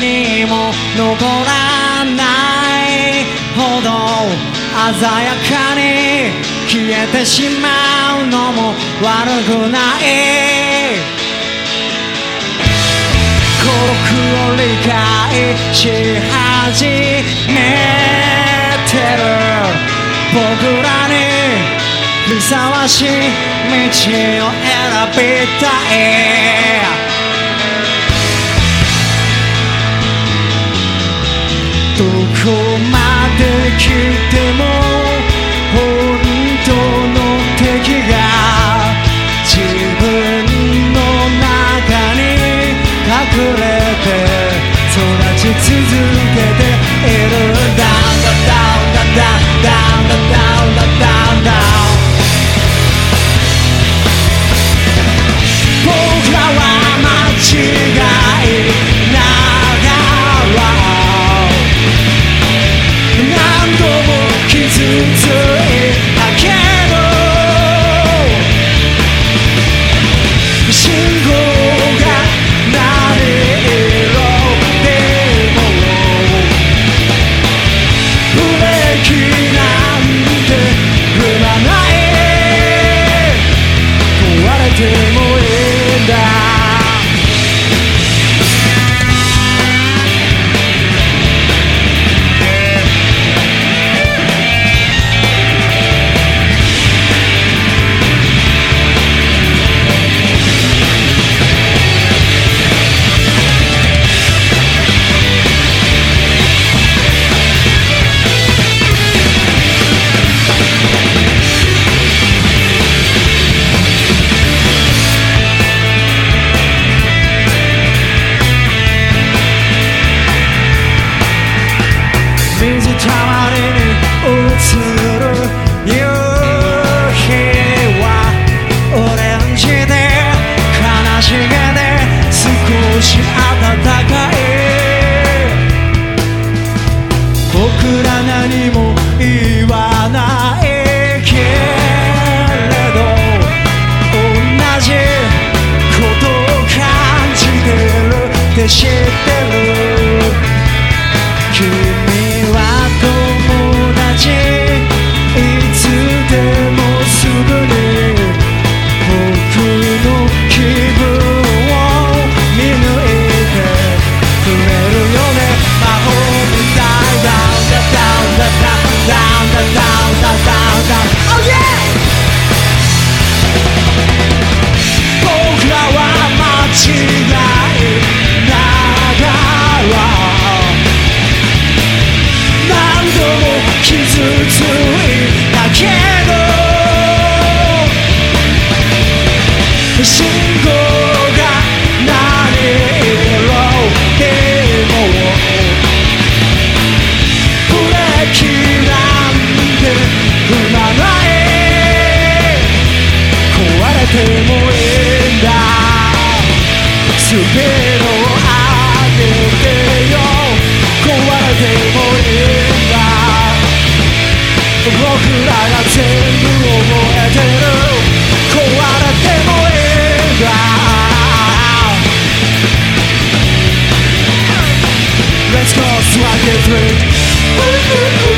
にも残らないほど鮮やかに消えてしまうのも悪くない。孤独を理解し始めてる。僕らにふさわしい道を選びたい。どこまで来ても本当の敵が自分の中に隠れて育ち続け shit they. 信号が何色でもブレーキなんて踏まない壊れてもいいんだ。スピードを上げてよ壊れてもいいんだ。僕らが全部覚 through